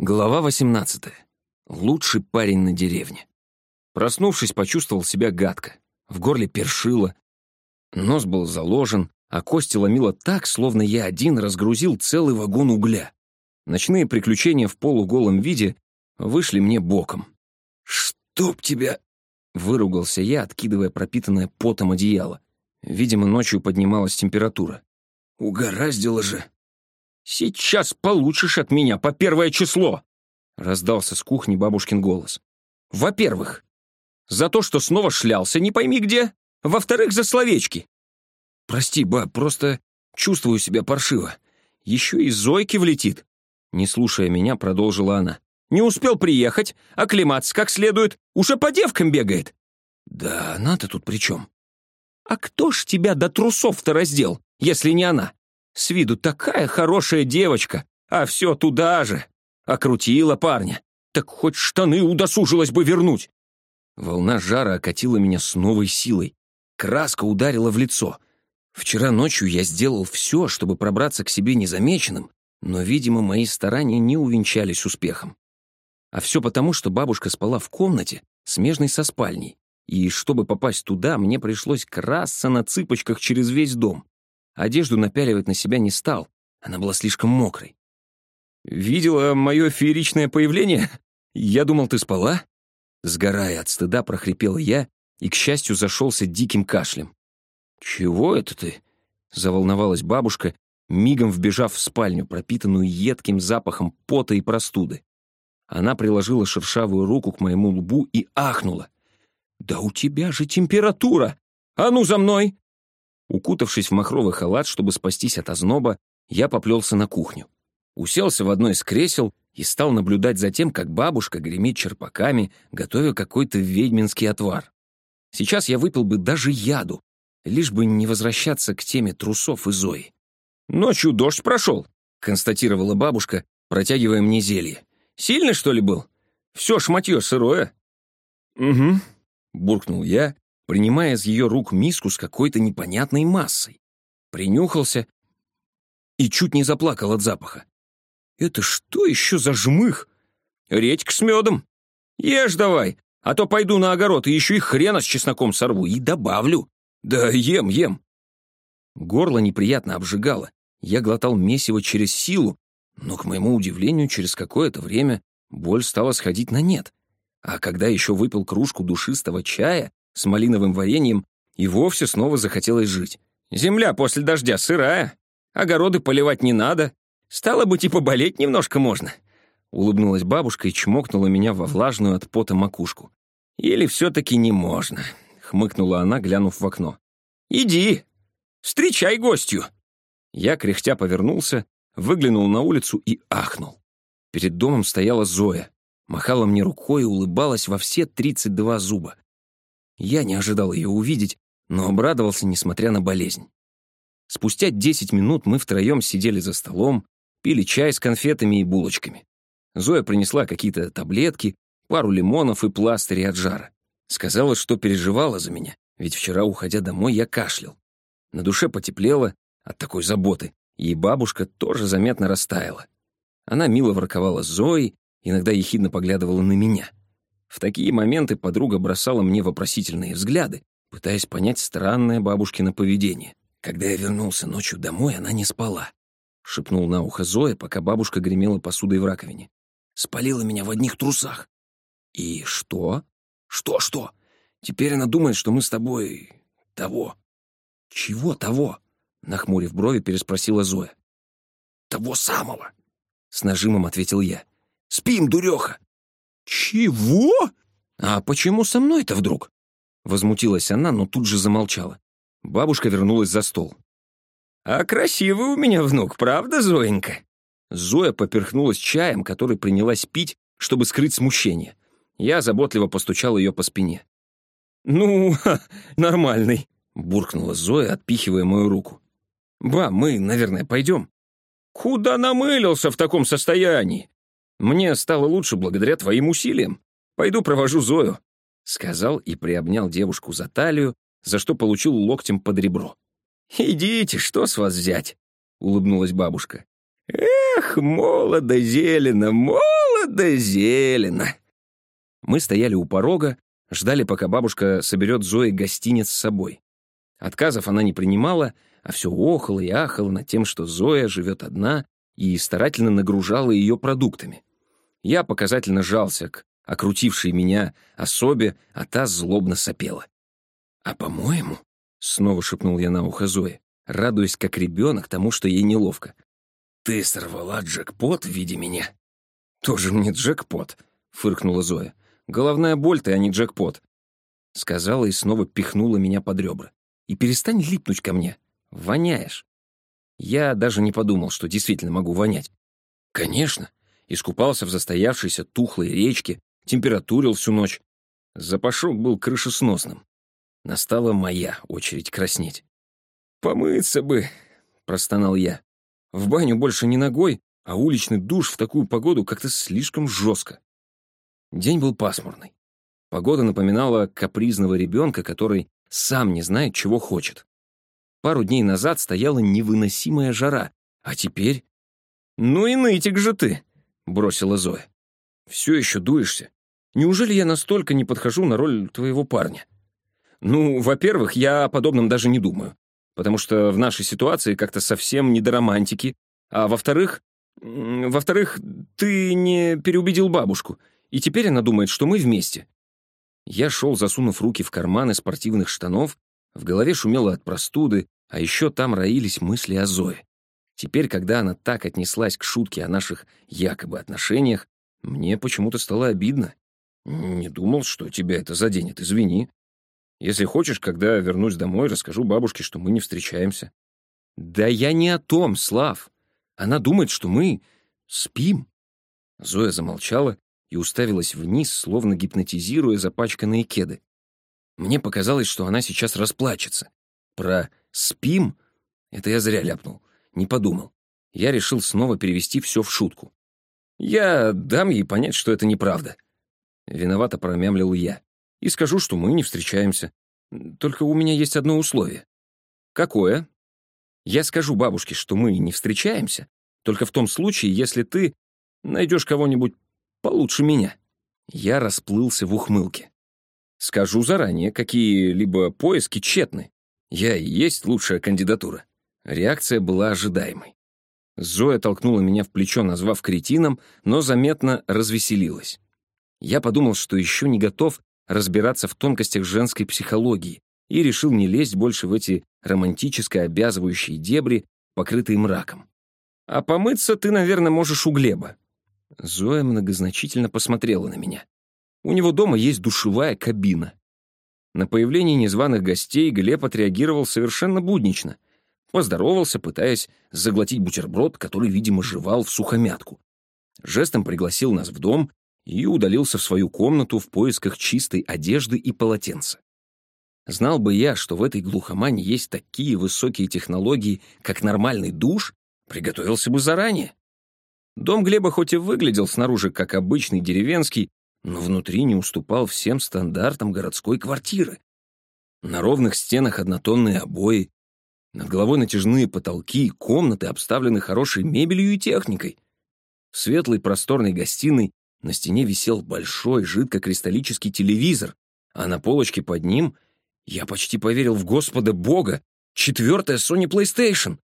Глава 18. Лучший парень на деревне. Проснувшись, почувствовал себя гадко. В горле першило. Нос был заложен, а кости ломило так, словно я один разгрузил целый вагон угля. Ночные приключения в полуголом виде вышли мне боком. «Чтоб тебя!» — выругался я, откидывая пропитанное потом одеяло. Видимо, ночью поднималась температура. «Угораздило же!» «Сейчас получишь от меня по первое число!» — раздался с кухни бабушкин голос. «Во-первых, за то, что снова шлялся, не пойми где. Во-вторых, за словечки». «Прости, баб, просто чувствую себя паршиво. Еще и Зойки влетит». Не слушая меня, продолжила она. «Не успел приехать, оклематься как следует, уже по девкам бегает». «Да она-то тут при чем?» «А кто ж тебя до трусов-то раздел, если не она?» С виду такая хорошая девочка, а все туда же. Окрутила парня. Так хоть штаны удосужилась бы вернуть. Волна жара окатила меня с новой силой. Краска ударила в лицо. Вчера ночью я сделал все, чтобы пробраться к себе незамеченным, но, видимо, мои старания не увенчались успехом. А все потому, что бабушка спала в комнате, смежной со спальней, и чтобы попасть туда, мне пришлось красться на цыпочках через весь дом. Одежду напяливать на себя не стал, она была слишком мокрой. «Видела мое фееричное появление? Я думал, ты спала?» Сгорая от стыда, прохрипел я и, к счастью, зашелся диким кашлем. «Чего это ты?» — заволновалась бабушка, мигом вбежав в спальню, пропитанную едким запахом пота и простуды. Она приложила шершавую руку к моему лбу и ахнула. «Да у тебя же температура! А ну за мной!» Укутавшись в махровый халат, чтобы спастись от озноба, я поплелся на кухню. Уселся в одно из кресел и стал наблюдать за тем, как бабушка гремит черпаками, готовя какой-то ведьминский отвар. Сейчас я выпил бы даже яду, лишь бы не возвращаться к теме трусов и Зои. «Ночью дождь прошел», — констатировала бабушка, протягивая мне зелье. «Сильный, что ли, был? Все шматье сырое». «Угу», — буркнул я принимая из ее рук миску с какой-то непонятной массой. Принюхался и чуть не заплакал от запаха. «Это что еще за жмых? Редька с медом. Ешь давай, а то пойду на огород и еще и хрена с чесноком сорву и добавлю. Да ем, ем». Горло неприятно обжигало. Я глотал месиво через силу, но, к моему удивлению, через какое-то время боль стала сходить на нет. А когда еще выпил кружку душистого чая, с малиновым вареньем, и вовсе снова захотелось жить. Земля после дождя сырая, огороды поливать не надо. Стало быть, и поболеть немножко можно. Улыбнулась бабушка и чмокнула меня во влажную от пота макушку. «Или все-таки не можно», — хмыкнула она, глянув в окно. «Иди, встречай гостью». Я, кряхтя, повернулся, выглянул на улицу и ахнул. Перед домом стояла Зоя, махала мне рукой и улыбалась во все тридцать два зуба. Я не ожидал ее увидеть, но обрадовался, несмотря на болезнь. Спустя десять минут мы втроем сидели за столом, пили чай с конфетами и булочками. Зоя принесла какие-то таблетки, пару лимонов и пластыри от жара. Сказала, что переживала за меня, ведь вчера, уходя домой, я кашлял. На душе потеплело от такой заботы, и бабушка тоже заметно растаяла. Она мило ворковала с Зоей, иногда ехидно поглядывала на меня. В такие моменты подруга бросала мне вопросительные взгляды, пытаясь понять странное бабушкино поведение. Когда я вернулся ночью домой, она не спала. Шепнул на ухо Зоя, пока бабушка гремела посудой в раковине. Спалила меня в одних трусах. И что? Что-что? Теперь она думает, что мы с тобой... того. Чего того? Нахмурив брови, переспросила Зоя. Того самого. С нажимом ответил я. Спим, дуреха. «Чего? А почему со мной-то вдруг?» Возмутилась она, но тут же замолчала. Бабушка вернулась за стол. «А красивый у меня внук, правда, Зоенька?» Зоя поперхнулась чаем, который принялась пить, чтобы скрыть смущение. Я заботливо постучал ее по спине. «Ну, ха, нормальный», — буркнула Зоя, отпихивая мою руку. «Ба, мы, наверное, пойдем». «Куда намылился в таком состоянии?» Мне стало лучше благодаря твоим усилиям. Пойду провожу Зою», — сказал и приобнял девушку за талию, за что получил локтем под ребро. «Идите, что с вас взять?» — улыбнулась бабушка. «Эх, молодо зелено, молодо зелено!» Мы стояли у порога, ждали, пока бабушка соберет Зои гостиниц с собой. Отказов она не принимала, а все охала и ахала над тем, что Зоя живет одна, и старательно нагружала ее продуктами. Я показательно жался к окрутившей меня особе, а та злобно сопела. «А по-моему», — снова шепнул я на ухо Зои, радуясь как ребенок тому, что ей неловко, «ты сорвала джекпот в виде меня». «Тоже мне джекпот», — фыркнула Зоя. «Головная боль ты, а не джекпот», — сказала и снова пихнула меня под ребра. «И перестань липнуть ко мне. Воняешь». Я даже не подумал, что действительно могу вонять. Конечно, искупался в застоявшейся тухлой речке, температурил всю ночь. Запашок был крышесносным. Настала моя очередь краснеть. «Помыться бы», — простонал я. «В баню больше не ногой, а уличный душ в такую погоду как-то слишком жестко». День был пасмурный. Погода напоминала капризного ребенка, который сам не знает, чего хочет. Пару дней назад стояла невыносимая жара, а теперь... «Ну и нытик же ты!» — бросила Зоя. «Все еще дуешься. Неужели я настолько не подхожу на роль твоего парня?» «Ну, во-первых, я о подобном даже не думаю, потому что в нашей ситуации как-то совсем не до романтики, а во-вторых... Во-вторых, ты не переубедил бабушку, и теперь она думает, что мы вместе». Я шел, засунув руки в карманы спортивных штанов, в голове шумело от простуды, а еще там роились мысли о Зое. Теперь, когда она так отнеслась к шутке о наших якобы отношениях, мне почему-то стало обидно. Не думал, что тебя это заденет, извини. Если хочешь, когда вернусь домой, расскажу бабушке, что мы не встречаемся. Да я не о том, Слав. Она думает, что мы спим. Зоя замолчала и уставилась вниз, словно гипнотизируя запачканные кеды. Мне показалось, что она сейчас расплачется. Про «спим» — это я зря ляпнул, не подумал. Я решил снова перевести все в шутку. Я дам ей понять, что это неправда. Виновато промямлил я. И скажу, что мы не встречаемся. Только у меня есть одно условие. Какое? Я скажу бабушке, что мы не встречаемся, только в том случае, если ты найдешь кого-нибудь получше меня. Я расплылся в ухмылке. Скажу заранее, какие-либо поиски тщетны. Я и есть лучшая кандидатура. Реакция была ожидаемой. Зоя толкнула меня в плечо, назвав кретином, но заметно развеселилась. Я подумал, что еще не готов разбираться в тонкостях женской психологии и решил не лезть больше в эти романтически обязывающие дебри, покрытые мраком. «А помыться ты, наверное, можешь у Глеба». Зоя многозначительно посмотрела на меня. «У него дома есть душевая кабина. На появление незваных гостей Глеб отреагировал совершенно буднично. Поздоровался, пытаясь заглотить бутерброд, который, видимо, жевал в сухомятку. Жестом пригласил нас в дом и удалился в свою комнату в поисках чистой одежды и полотенца. Знал бы я, что в этой глухомане есть такие высокие технологии, как нормальный душ, приготовился бы заранее. Дом Глеба хоть и выглядел снаружи как обычный деревенский, но внутри не уступал всем стандартам городской квартиры. На ровных стенах однотонные обои, над головой натяжные потолки, комнаты обставлены хорошей мебелью и техникой. В светлой просторной гостиной на стене висел большой жидкокристаллический телевизор, а на полочке под ним я почти поверил в Господа Бога, четвертая Sony PlayStation.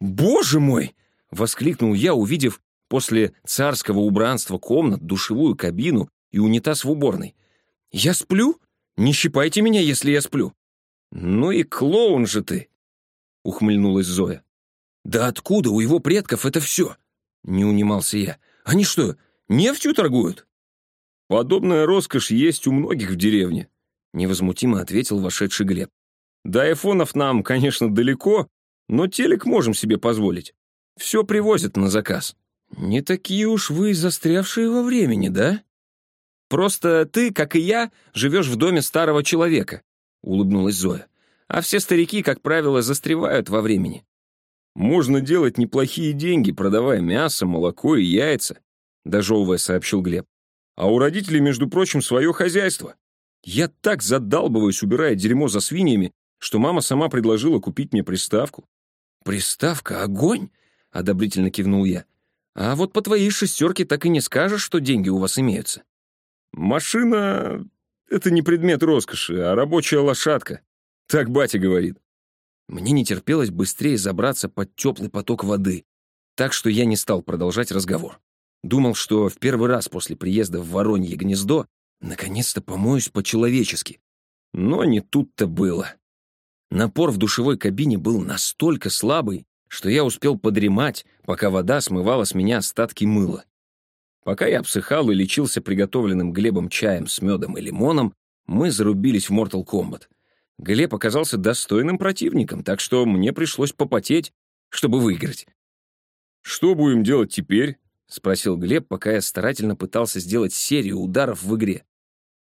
«Боже мой!» — воскликнул я, увидев после царского убранства комнат душевую кабину и унитаз в уборной. «Я сплю? Не щипайте меня, если я сплю». «Ну и клоун же ты!» — ухмыльнулась Зоя. «Да откуда у его предков это все?» — не унимался я. «Они что, нефтью торгуют?» «Подобная роскошь есть у многих в деревне», — невозмутимо ответил вошедший Глеб. «До айфонов нам, конечно, далеко, но телек можем себе позволить. Все привозят на заказ». «Не такие уж вы застрявшие во времени, да?» Просто ты, как и я, живешь в доме старого человека», — улыбнулась Зоя. «А все старики, как правило, застревают во времени». «Можно делать неплохие деньги, продавая мясо, молоко и яйца», — дожевывая сообщил Глеб. «А у родителей, между прочим, свое хозяйство. Я так задалбываюсь, убирая дерьмо за свиньями, что мама сама предложила купить мне приставку». «Приставка — огонь!» — одобрительно кивнул я. А вот по твоей шестерке так и не скажешь, что деньги у вас имеются. Машина — это не предмет роскоши, а рабочая лошадка. Так батя говорит. Мне не терпелось быстрее забраться под теплый поток воды, так что я не стал продолжать разговор. Думал, что в первый раз после приезда в Воронье гнездо наконец-то помоюсь по-человечески. Но не тут-то было. Напор в душевой кабине был настолько слабый, что я успел подремать, пока вода смывала с меня остатки мыла. Пока я обсыхал и лечился приготовленным Глебом чаем с медом и лимоном, мы зарубились в Mortal Kombat. Глеб оказался достойным противником, так что мне пришлось попотеть, чтобы выиграть. «Что будем делать теперь?» — спросил Глеб, пока я старательно пытался сделать серию ударов в игре.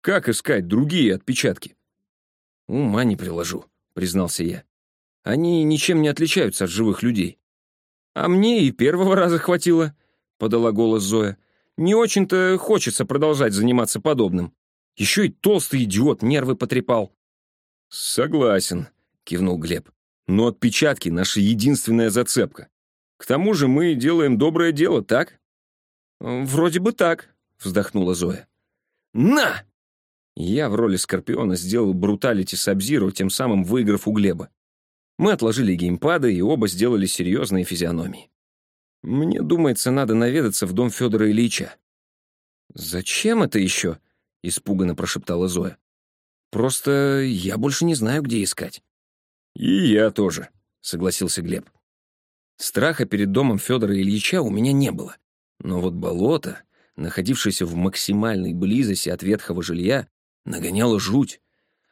«Как искать другие отпечатки?» «Ума не приложу», — признался я. «Они ничем не отличаются от живых людей». «А мне и первого раза хватило», — подала голос Зоя. «Не очень-то хочется продолжать заниматься подобным. Еще и толстый идиот нервы потрепал». «Согласен», — кивнул Глеб. «Но отпечатки — наша единственная зацепка. К тому же мы делаем доброе дело, так?» «Вроде бы так», — вздохнула Зоя. «На!» Я в роли Скорпиона сделал бруталити Сабзиру, тем самым выиграв у Глеба. Мы отложили геймпады и оба сделали серьезные физиономии. Мне думается, надо наведаться в дом Федора Ильича. «Зачем это еще?» — испуганно прошептала Зоя. Просто я больше не знаю, где искать». «И я тоже», — согласился Глеб. Страха перед домом Федора Ильича у меня не было. Но вот болото, находившееся в максимальной близости от ветхого жилья, нагоняло жуть.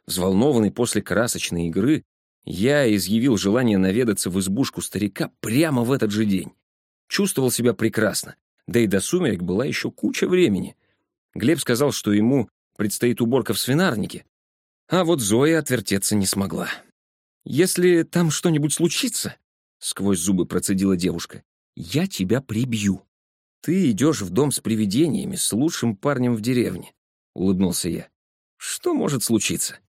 Взволнованный после красочной игры, я изъявил желание наведаться в избушку старика прямо в этот же день. Чувствовал себя прекрасно, да и до сумерек была еще куча времени. Глеб сказал, что ему предстоит уборка в свинарнике, а вот Зоя отвертеться не смогла. «Если там что-нибудь случится», — сквозь зубы процедила девушка, — «я тебя прибью. Ты идешь в дом с привидениями, с лучшим парнем в деревне», — улыбнулся я. «Что может случиться?»